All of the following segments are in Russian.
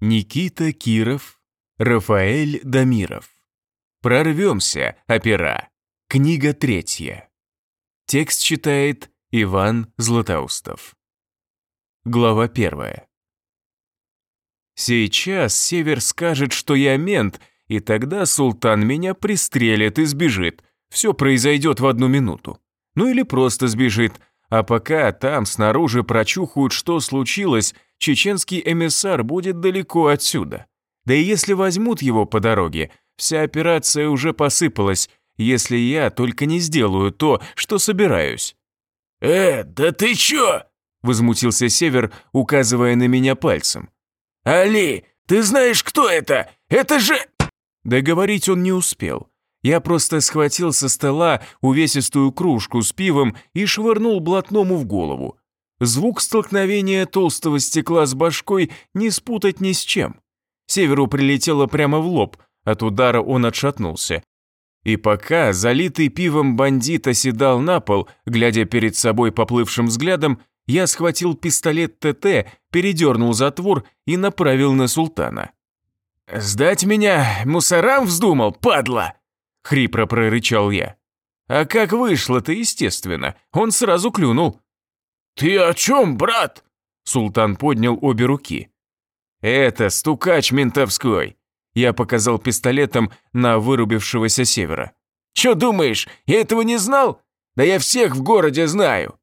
Никита Киров, Рафаэль Дамиров. Прорвемся, опера. Книга третья. Текст читает Иван Златоустов. Глава первая. Сейчас Север скажет, что я мент, и тогда султан меня пристрелит и сбежит. Все произойдет в одну минуту. Ну или просто сбежит, а пока там снаружи прочухают, что случилось, чеченский эмиссар будет далеко отсюда. Да и если возьмут его по дороге, вся операция уже посыпалась, если я только не сделаю то, что собираюсь. «Э, да ты чё?» – возмутился Север, указывая на меня пальцем. «Али, ты знаешь, кто это? Это же...» Договорить он не успел. Я просто схватил со стола увесистую кружку с пивом и швырнул блатному в голову. Звук столкновения толстого стекла с башкой не спутать ни с чем. Северу прилетело прямо в лоб, от удара он отшатнулся. И пока залитый пивом бандит оседал на пол, глядя перед собой поплывшим взглядом, я схватил пистолет ТТ, передернул затвор и направил на султана. «Сдать меня мусорам вздумал, падла!» — хрипро прорычал я. «А как вышло-то, естественно, он сразу клюнул». «Ты о чем, брат?» Султан поднял обе руки. «Это стукач ментовской!» Я показал пистолетом на вырубившегося севера. «Чё думаешь, я этого не знал? Да я всех в городе знаю!»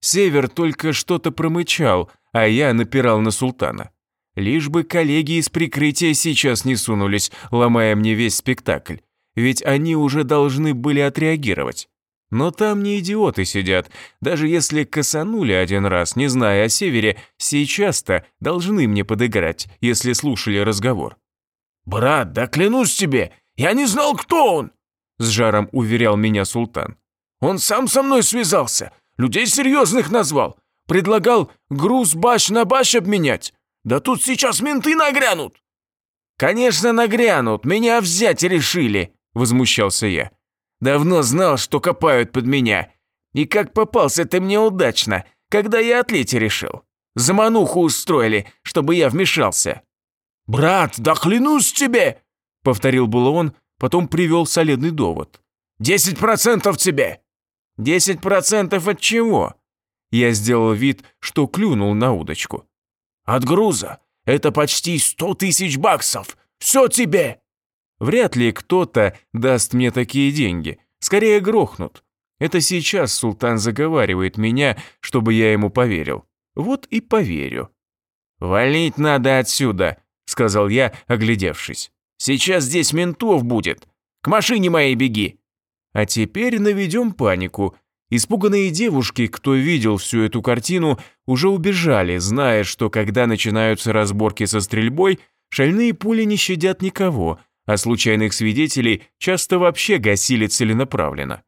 Север только что-то промычал, а я напирал на султана. Лишь бы коллеги из прикрытия сейчас не сунулись, ломая мне весь спектакль ведь они уже должны были отреагировать. Но там не идиоты сидят, даже если косанули один раз, не зная о Севере, сейчас-то должны мне подыграть, если слушали разговор. «Брат, да клянусь тебе, я не знал, кто он!» С жаром уверял меня султан. «Он сам со мной связался, людей серьезных назвал, предлагал груз баш на баш обменять. Да тут сейчас менты нагрянут!» «Конечно нагрянут, меня взять решили!» – возмущался я. «Давно знал, что копают под меня. И как попался ты мне удачно, когда я отлить решил. Замануху устроили, чтобы я вмешался». «Брат, да клянусь тебе!» – повторил было он, потом привел солидный довод. «Десять процентов тебе!» «Десять процентов от чего?» Я сделал вид, что клюнул на удочку. «От груза. Это почти сто тысяч баксов. Все тебе!» Вряд ли кто-то даст мне такие деньги. Скорее грохнут. Это сейчас султан заговаривает меня, чтобы я ему поверил. Вот и поверю. «Валить надо отсюда», — сказал я, оглядевшись. «Сейчас здесь ментов будет. К машине моей беги». А теперь наведем панику. Испуганные девушки, кто видел всю эту картину, уже убежали, зная, что когда начинаются разборки со стрельбой, шальные пули не щадят никого — а случайных свидетелей часто вообще гасили целенаправленно.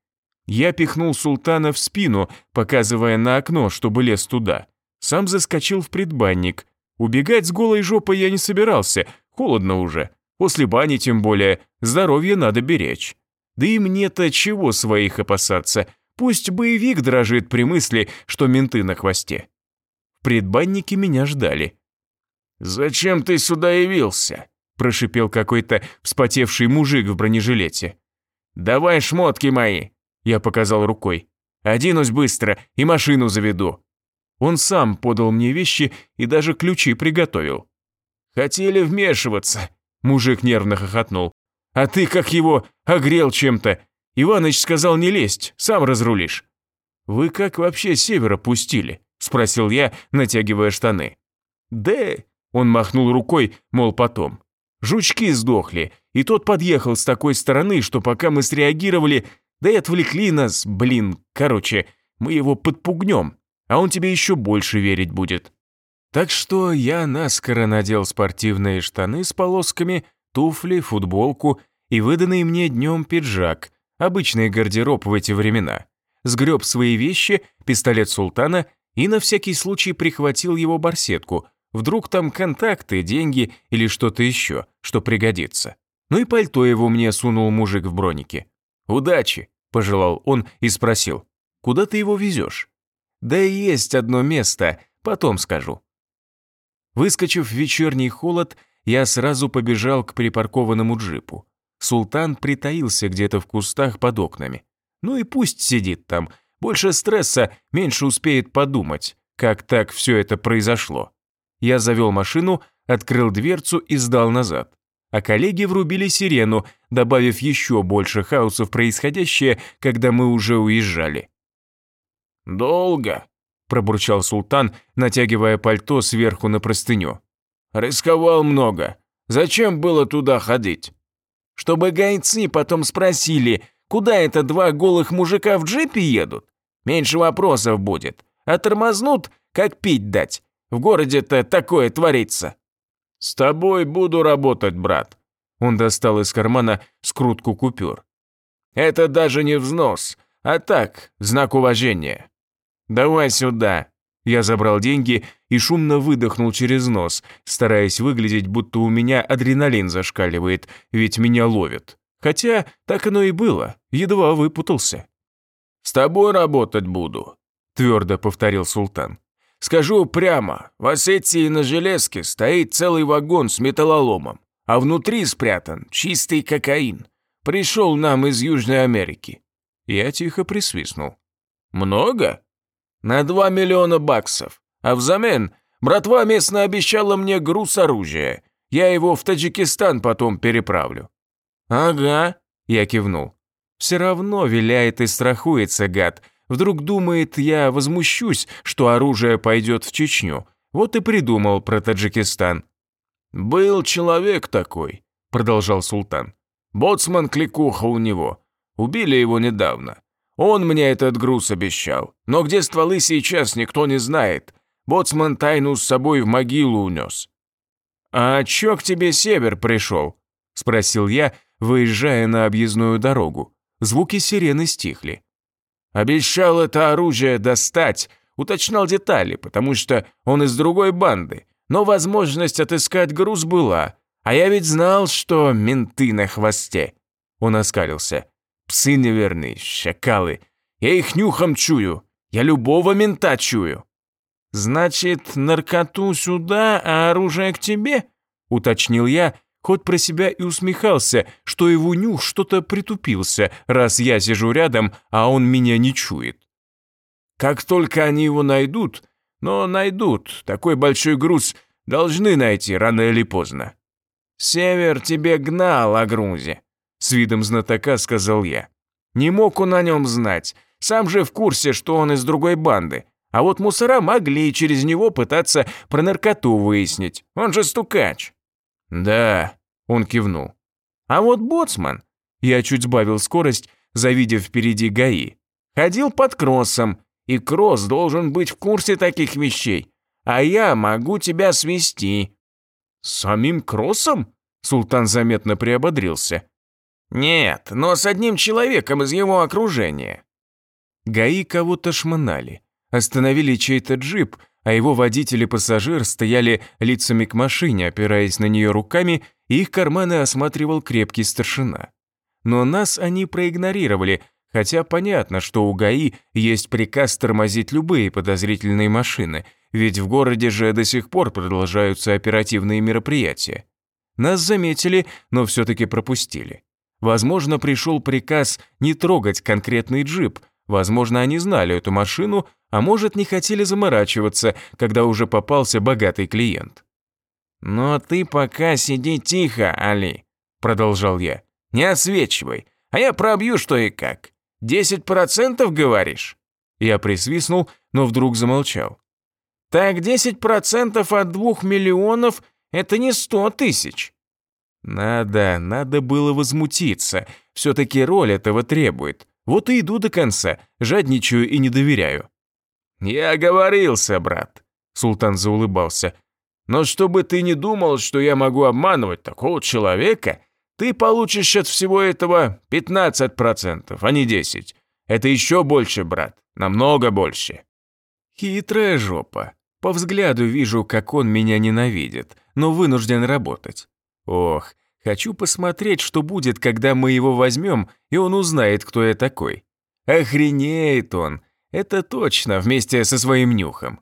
Я пихнул султана в спину, показывая на окно, чтобы лез туда. Сам заскочил в предбанник. Убегать с голой жопой я не собирался, холодно уже. После бани тем более, здоровье надо беречь. Да и мне-то чего своих опасаться, пусть боевик дрожит при мысли, что менты на хвосте. В предбаннике меня ждали. «Зачем ты сюда явился?» Прошипел какой-то вспотевший мужик в бронежилете. «Давай шмотки мои!» Я показал рукой. «Оденусь быстро и машину заведу». Он сам подал мне вещи и даже ключи приготовил. «Хотели вмешиваться», – мужик нервно хохотнул. «А ты как его огрел чем-то. Иваныч сказал не лезть, сам разрулишь». «Вы как вообще севера пустили?» – спросил я, натягивая штаны. «Да...» – он махнул рукой, мол, потом. Жучки сдохли, и тот подъехал с такой стороны, что пока мы среагировали, да и отвлекли нас, блин, короче, мы его подпугнем, а он тебе еще больше верить будет. Так что я наскоро надел спортивные штаны с полосками, туфли, футболку и выданный мне днем пиджак, обычный гардероб в эти времена. Сгреб свои вещи, пистолет султана и на всякий случай прихватил его барсетку, Вдруг там контакты, деньги или что-то еще, что пригодится. Ну и пальто его мне сунул мужик в бронике. «Удачи!» – пожелал он и спросил. «Куда ты его везешь?» «Да есть одно место, потом скажу». Выскочив в вечерний холод, я сразу побежал к припаркованному джипу. Султан притаился где-то в кустах под окнами. Ну и пусть сидит там. Больше стресса, меньше успеет подумать, как так все это произошло. Я завел машину, открыл дверцу и сдал назад. А коллеги врубили сирену, добавив еще больше хаоса в происходящее, когда мы уже уезжали. «Долго», – пробурчал султан, натягивая пальто сверху на простыню. «Рисковал много. Зачем было туда ходить?» «Чтобы гайцы потом спросили, куда это два голых мужика в джипе едут? Меньше вопросов будет. А тормознут, как пить дать. В городе-то такое творится». «С тобой буду работать, брат». Он достал из кармана скрутку купюр. «Это даже не взнос, а так, знак уважения. «Давай сюда!» Я забрал деньги и шумно выдохнул через нос, стараясь выглядеть, будто у меня адреналин зашкаливает, ведь меня ловят. Хотя так оно и было, едва выпутался. «С тобой работать буду», – твердо повторил султан. «Скажу прямо, в Осетии на железке стоит целый вагон с металлоломом, а внутри спрятан чистый кокаин. Пришел нам из Южной Америки». Я тихо присвистнул. «Много?» на 2 миллиона баксов. А взамен братва местно обещала мне груз оружия. Я его в Таджикистан потом переправлю». «Ага», – я кивнул. «Все равно виляет и страхуется, гад. Вдруг думает, я возмущусь, что оружие пойдет в Чечню. Вот и придумал про Таджикистан». «Был человек такой», – продолжал султан. «Боцман Кликуха у него. Убили его недавно. Он мне этот груз обещал, но где стволы сейчас, никто не знает. Боцман тайну с собой в могилу унес». «А чё к тебе север пришел?» – спросил я, выезжая на объездную дорогу. Звуки сирены стихли. «Обещал это оружие достать», уточнял детали, потому что он из другой банды, но возможность отыскать груз была, а я ведь знал, что менты на хвосте. Он оскалился. Псы неверные, шакалы. Я их нюхом чую. Я любого мента чую». «Значит, наркоту сюда, а оружие к тебе?» – уточнил я, хоть про себя и усмехался, что его нюх что-то притупился, раз я сижу рядом, а он меня не чует. «Как только они его найдут, но найдут, такой большой груз должны найти рано или поздно». «Север тебе гнал о грузе», с видом знатока сказал я. Не мог он о нем знать, сам же в курсе, что он из другой банды. А вот мусора могли через него пытаться про наркоту выяснить, он же стукач. Да, он кивнул. А вот боцман, я чуть сбавил скорость, завидев впереди ГАИ, ходил под кроссом, и кросс должен быть в курсе таких вещей. А я могу тебя свести. Самим кроссом? Султан заметно приободрился. «Нет, но с одним человеком из его окружения». ГАИ кого-то шмонали. Остановили чей-то джип, а его водитель и пассажир стояли лицами к машине, опираясь на нее руками, и их карманы осматривал крепкий старшина. Но нас они проигнорировали, хотя понятно, что у ГАИ есть приказ тормозить любые подозрительные машины, ведь в городе же до сих пор продолжаются оперативные мероприятия. Нас заметили, но все-таки пропустили. Возможно, пришел приказ не трогать конкретный джип, возможно, они знали эту машину, а может, не хотели заморачиваться, когда уже попался богатый клиент. «Но ты пока сиди тихо, Али», – продолжал я. «Не отсвечивай, а я пробью что и как. Десять процентов, говоришь?» Я присвистнул, но вдруг замолчал. «Так десять процентов от двух миллионов – это не сто тысяч. Надо, надо было возмутиться. Все-таки роль этого требует. Вот и иду до конца, жадничаю и не доверяю. «Я оговорился, брат», — Султан заулыбался. «Но чтобы ты не думал, что я могу обманывать такого человека, ты получишь от всего этого 15%, а не 10%. Это еще больше, брат, намного больше». Хитрая жопа. По взгляду вижу, как он меня ненавидит, но вынужден работать. Ох, хочу посмотреть, что будет, когда мы его возьмем, и он узнает, кто я такой. Охренеет он, это точно, вместе со своим нюхом.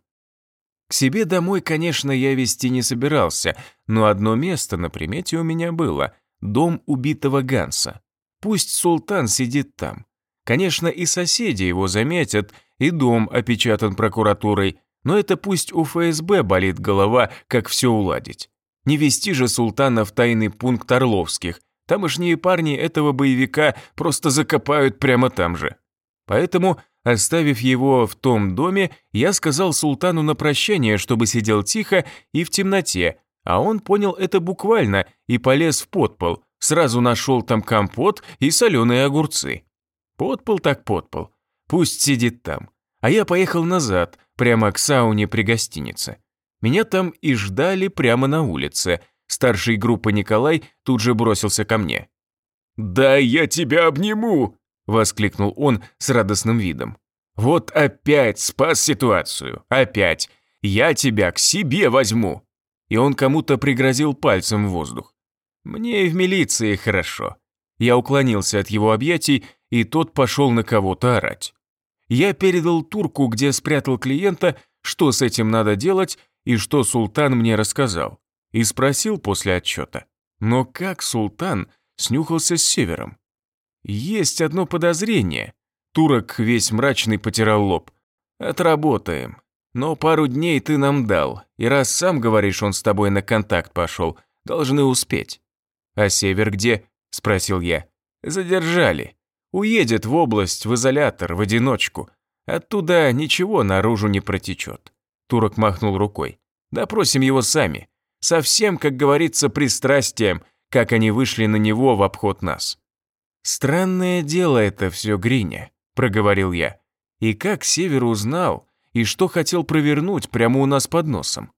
К себе домой, конечно, я вести не собирался, но одно место на примете у меня было – дом убитого Ганса. Пусть султан сидит там. Конечно, и соседи его заметят, и дом опечатан прокуратурой, но это пусть у ФСБ болит голова, как все уладить. Не вести же султана в тайный пункт Орловских. Тамошние парни этого боевика просто закопают прямо там же. Поэтому, оставив его в том доме, я сказал султану на прощание, чтобы сидел тихо и в темноте, а он понял это буквально и полез в подпол, сразу нашел там компот и соленые огурцы. Подпол так подпол, пусть сидит там. А я поехал назад, прямо к сауне при гостинице. Меня там и ждали прямо на улице. Старший группы Николай тут же бросился ко мне. «Да я тебя обниму!» – воскликнул он с радостным видом. «Вот опять спас ситуацию, опять! Я тебя к себе возьму!» И он кому-то пригрозил пальцем в воздух. Мне и в милиции хорошо. Я уклонился от его объятий, и тот пошел на кого-то орать. Я передал турку, где спрятал клиента, что с этим надо делать, и что султан мне рассказал, и спросил после отчета. Но как султан снюхался с севером? Есть одно подозрение. Турок весь мрачный потирал лоб. Отработаем. Но пару дней ты нам дал, и раз сам говоришь, он с тобой на контакт пошел, должны успеть. А север где? Спросил я. Задержали. Уедет в область, в изолятор, в одиночку. Оттуда ничего наружу не протечет. Турок махнул рукой. «Допросим его сами. Совсем, как говорится, пристрастием, как они вышли на него в обход нас». «Странное дело это все, Гриня», – проговорил я. «И как Север узнал, и что хотел провернуть прямо у нас под носом?»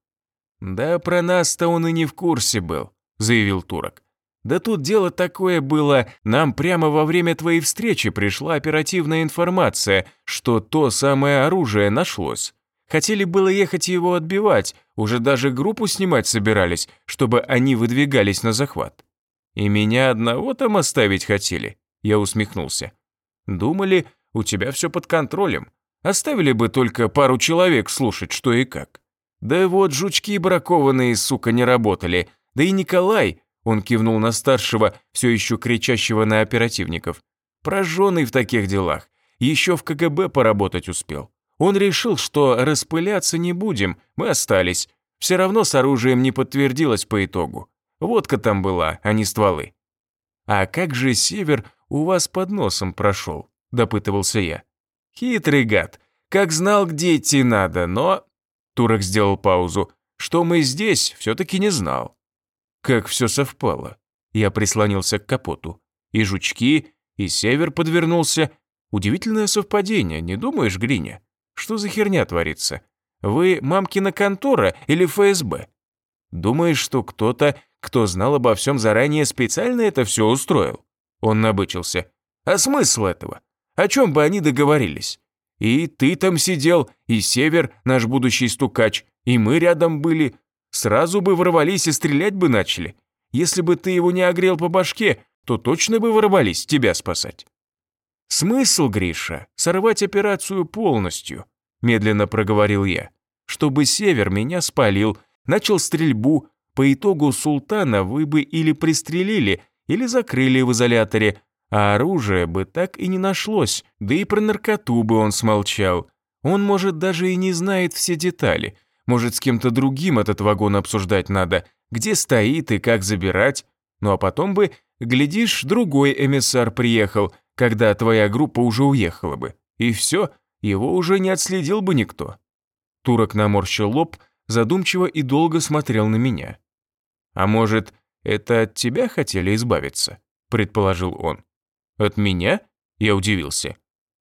«Да про нас-то он и не в курсе был», – заявил Турок. «Да тут дело такое было, нам прямо во время твоей встречи пришла оперативная информация, что то самое оружие нашлось. Хотели было ехать его отбивать, уже даже группу снимать собирались, чтобы они выдвигались на захват. И меня одного там оставить хотели, я усмехнулся. Думали, у тебя все под контролем. Оставили бы только пару человек слушать, что и как. Да вот жучки бракованные, сука, не работали. Да и Николай, он кивнул на старшего, все еще кричащего на оперативников, прожженный в таких делах, еще в КГБ поработать успел. Он решил, что распыляться не будем, мы остались. Все равно с оружием не подтвердилось по итогу. Водка там была, а не стволы. «А как же север у вас под носом прошел?» – допытывался я. «Хитрый гад. Как знал, где идти надо, но...» Турок сделал паузу. «Что мы здесь, все-таки не знал». Как все совпало. Я прислонился к капоту. И жучки, и север подвернулся. Удивительное совпадение, не думаешь, Гриня? Что за херня творится? Вы мамкина контора или ФСБ? Думаешь, что кто-то, кто знал обо всем заранее, специально это все устроил?» Он набычился. «А смысл этого? О чем бы они договорились? И ты там сидел, и Север, наш будущий стукач, и мы рядом были. Сразу бы ворвались и стрелять бы начали. Если бы ты его не огрел по башке, то точно бы ворвались тебя спасать. «Смысл, Гриша, сорвать операцию полностью», – медленно проговорил я. «Чтобы Север меня спалил, начал стрельбу, по итогу султана вы бы или пристрелили, или закрыли в изоляторе, а оружия бы так и не нашлось, да и про наркоту бы он смолчал. Он, может, даже и не знает все детали. Может, с кем-то другим этот вагон обсуждать надо, где стоит и как забирать. Ну а потом бы, глядишь, другой эмиссар приехал – когда твоя группа уже уехала бы. И все, его уже не отследил бы никто. Турок наморщил лоб, задумчиво и долго смотрел на меня. «А может, это от тебя хотели избавиться?» – предположил он. «От меня?» – я удивился.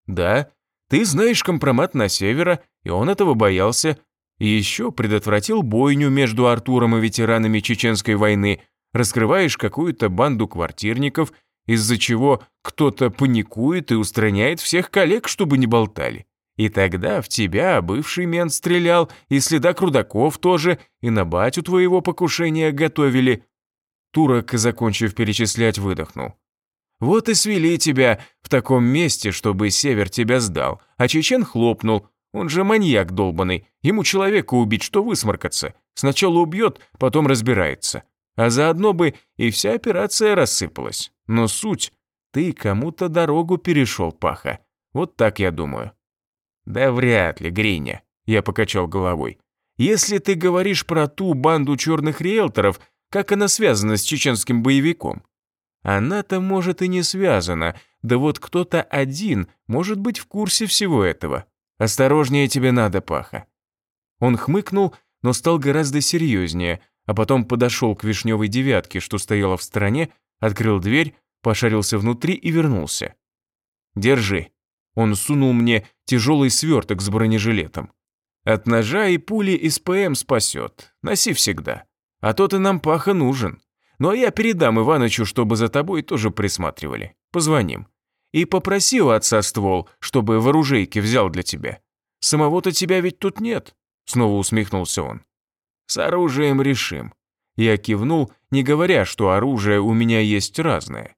«Да, ты знаешь компромат на севера, и он этого боялся. И еще предотвратил бойню между Артуром и ветеранами Чеченской войны, раскрываешь какую-то банду квартирников – из-за чего кто-то паникует и устраняет всех коллег, чтобы не болтали. И тогда в тебя бывший мент стрелял, и следак Рудаков тоже, и на батю твоего покушения готовили». Турок, закончив перечислять, выдохнул. «Вот и свели тебя в таком месте, чтобы Север тебя сдал, а Чечен хлопнул. Он же маньяк долбанный. Ему человека убить, что высморкаться. Сначала убьет, потом разбирается. А заодно бы и вся операция рассыпалась. Но суть, ты кому-то дорогу перешел, Паха. Вот так я думаю. Да вряд ли, Гриня, я покачал головой. Если ты говоришь про ту банду черных риэлторов, как она связана с чеченским боевиком? Она-то, может, и не связана, да вот кто-то один может быть в курсе всего этого. Осторожнее тебе надо, Паха». Он хмыкнул, но стал гораздо серьезнее, а потом подошел к вишневой девятке, что стояла в стороне, открыл дверь, пошарился внутри и вернулся. «Держи». Он сунул мне тяжелый сверток с бронежилетом. «От ножа и пули из ПМ спасет. Носи всегда. А то ты нам, Паха, нужен. Ну а я передам Иванычу, чтобы за тобой тоже присматривали. Позвоним. И попроси у отца ствол, чтобы в оружейке взял для тебя. Самого-то тебя ведь тут нет», — снова усмехнулся он. «С оружием решим». Я кивнул, не говоря, что оружие у меня есть разное.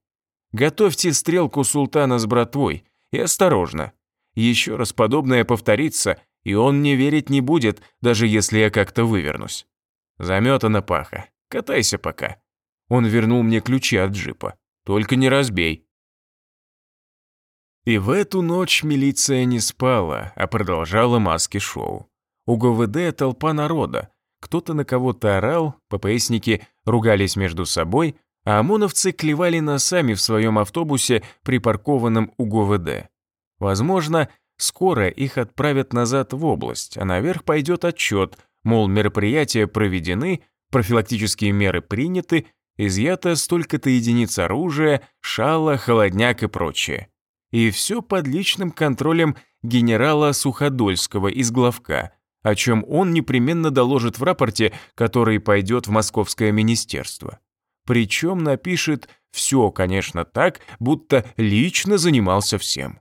«Готовьте стрелку султана с братвой, и осторожно. Еще раз подобное повторится, и он мне верить не будет, даже если я как-то вывернусь. Заметана паха. Катайся пока». Он вернул мне ключи от джипа. «Только не разбей». И в эту ночь милиция не спала, а продолжала маски-шоу. У ГВД толпа народа. Кто-то на кого-то орал, ППСники ругались между собой, а ОМОНовцы клевали носами в своем автобусе, припаркованном у ГВД. Возможно, скоро их отправят назад в область, а наверх пойдет отчет, мол, мероприятия проведены, профилактические меры приняты, изъято столько-то единиц оружия, шала, холодняк и прочее. И все под личным контролем генерала Суходольского из главка, о чем он непременно доложит в рапорте, который пойдет в Московское министерство. Причем напишет все, конечно, так, будто лично занимался всем.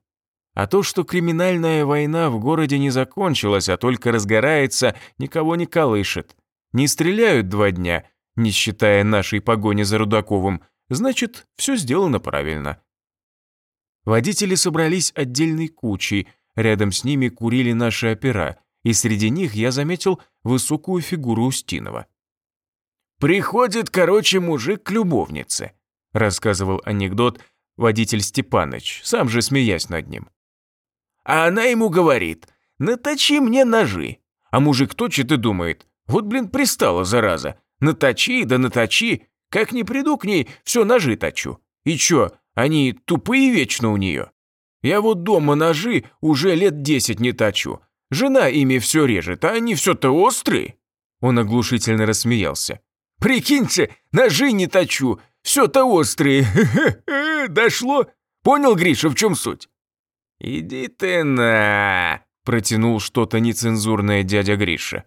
А то, что криминальная война в городе не закончилась, а только разгорается, никого не колышет. Не стреляют два дня, не считая нашей погони за Рудаковым, значит, все сделано правильно. Водители собрались отдельной кучей, рядом с ними курили наши опера, и среди них я заметил высокую фигуру Устинова. «Приходит, короче, мужик к любовнице», рассказывал анекдот водитель Степаныч, сам же смеясь над ним. А она ему говорит, наточи мне ножи. А мужик точит и думает, вот, блин, пристала, зараза. Наточи, да наточи. Как не приду к ней, все ножи точу. И чё, они тупые вечно у нее. Я вот дома ножи уже лет десять не точу. Жена ими все режет, а они все-то острые». Он оглушительно рассмеялся. «Прикиньте, ножи не точу, все-то острые. Дошло? Понял, Гриша, в чем суть?» «Иди ты на...» протянул что-то нецензурное дядя Гриша.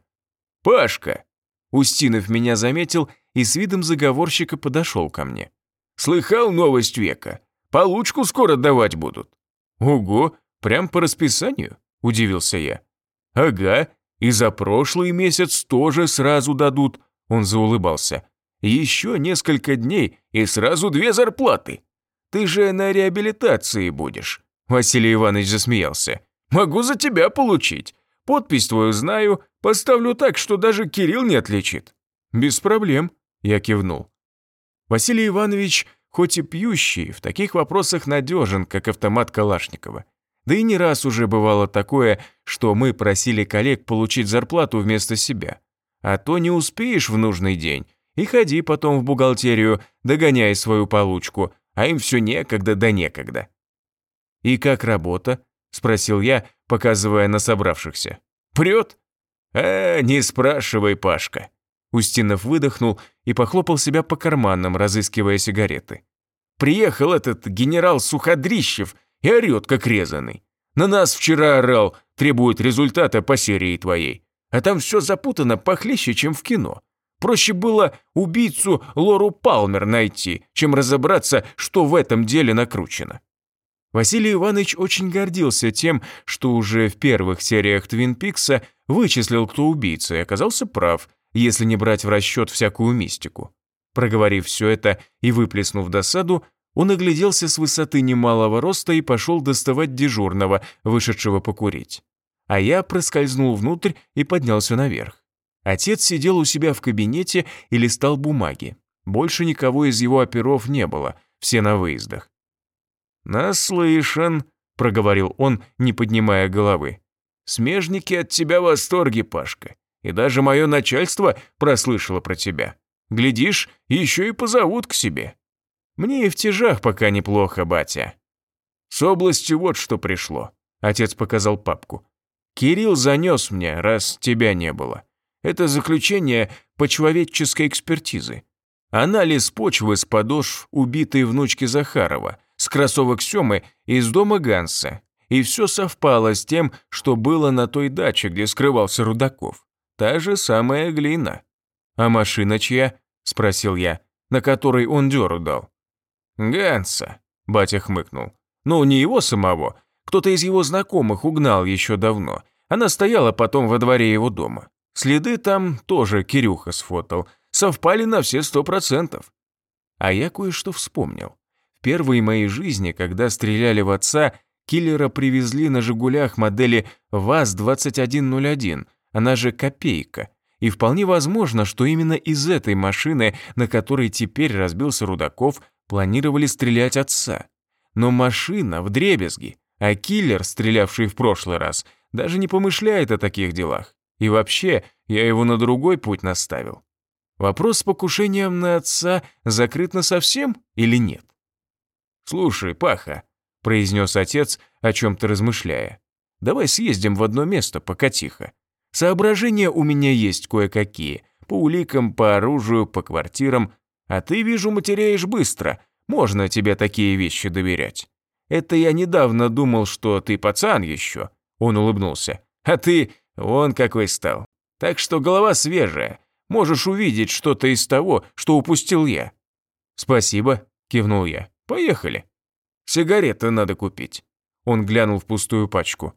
«Пашка!» Устинов меня заметил и с видом заговорщика подошел ко мне. Слыхал новость века? Получку скоро давать будут». «Ого, прям по расписанию?» – удивился я. «Ага, и за прошлый месяц тоже сразу дадут», – он заулыбался. «Еще несколько дней и сразу две зарплаты. Ты же на реабилитации будешь», – Василий Иванович засмеялся. «Могу за тебя получить. Подпись твою знаю, поставлю так, что даже Кирилл не отличит». «Без проблем», – я кивнул. Василий Иванович, хоть и пьющий, в таких вопросах надежен, как автомат Калашникова. Да и не раз уже бывало такое, что мы просили коллег получить зарплату вместо себя. А то не успеешь в нужный день, и ходи потом в бухгалтерию, догоняй свою получку, а им все некогда да некогда. «И как работа?» – спросил я, показывая на собравшихся. «Прет?» «А, не спрашивай, Пашка. Устинов выдохнул и похлопал себя по карманам, разыскивая сигареты. «Приехал этот генерал Суходрищев и орёт, как резанный. На нас вчера орал, требует результата по серии твоей. А там все запутано похлеще, чем в кино. Проще было убийцу Лору Палмер найти, чем разобраться, что в этом деле накручено». Василий Иванович очень гордился тем, что уже в первых сериях Твин Пикса вычислил, кто убийца, и оказался прав – если не брать в расчет всякую мистику. Проговорив все это и выплеснув досаду, он огляделся с высоты немалого роста и пошел доставать дежурного, вышедшего покурить. А я проскользнул внутрь и поднялся наверх. Отец сидел у себя в кабинете и листал бумаги. Больше никого из его оперов не было, все на выездах. «Наслышан», — проговорил он, не поднимая головы. «Смежники от тебя в восторге, Пашка, и даже мое начальство прослышало про тебя. Глядишь, еще и позовут к себе. Мне и в тяжах пока неплохо, батя». «С области вот что пришло», — отец показал папку. «Кирилл занес мне, раз тебя не было. Это заключение почвоведческой экспертизы. Анализ почвы с подошв убитой внучки Захарова, с кроссовок Семы из дома Ганса. И все совпало с тем, что было на той даче, где скрывался Рудаков. Та же самая глина. «А машина чья?» – спросил я, на которой он дёру дал. «Ганса», – батя хмыкнул. «Ну, не его самого. Кто-то из его знакомых угнал еще давно. Она стояла потом во дворе его дома. Следы там тоже Кирюха сфотал – совпали на все сто процентов. А я кое-что вспомнил. В первой моей жизни, когда стреляли в отца, киллера привезли на «Жигулях» модели ВАЗ-2101, она же «Копейка». И вполне возможно, что именно из этой машины, на которой теперь разбился Рудаков, планировали стрелять отца. Но машина в дребезги, а киллер, стрелявший в прошлый раз, даже не помышляет о таких делах. И вообще, я его на другой путь наставил. Вопрос с покушением на отца закрыт на совсем или нет? «Слушай, Паха», — произнес отец, о чем-то размышляя, «давай съездим в одно место, пока тихо. Соображения у меня есть кое-какие, по уликам, по оружию, по квартирам, а ты, вижу, матеряешь быстро, можно тебе такие вещи доверять. Это я недавно думал, что ты пацан еще», — он улыбнулся, «а ты вон какой стал. Так что голова свежая, Можешь увидеть что-то из того, что упустил я». «Спасибо», – кивнул я. «Поехали». «Сигареты надо купить». Он глянул в пустую пачку.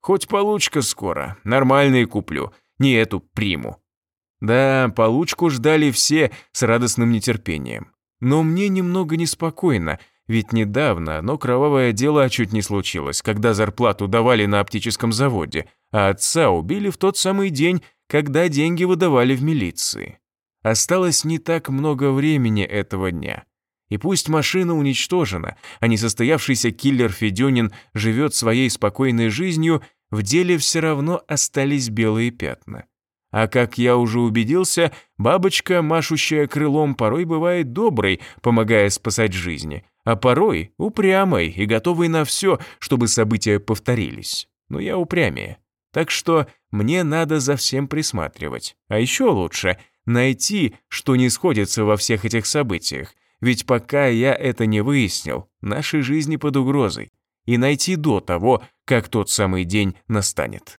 «Хоть получка скоро, нормальные куплю, не эту приму». Да, получку ждали все с радостным нетерпением. Но мне немного неспокойно, ведь недавно, но кровавое дело чуть не случилось, когда зарплату давали на оптическом заводе, а отца убили в тот самый день, когда деньги выдавали в милиции. Осталось не так много времени этого дня. И пусть машина уничтожена, а несостоявшийся киллер Федюнин живет своей спокойной жизнью, в деле все равно остались белые пятна. А как я уже убедился, бабочка, машущая крылом, порой бывает доброй, помогая спасать жизни, а порой упрямой и готовой на все, чтобы события повторились. Но я упрямее. Так что мне надо за всем присматривать. А еще лучше найти, что не сходится во всех этих событиях. Ведь пока я это не выяснил, нашей жизни под угрозой. И найти до того, как тот самый день настанет.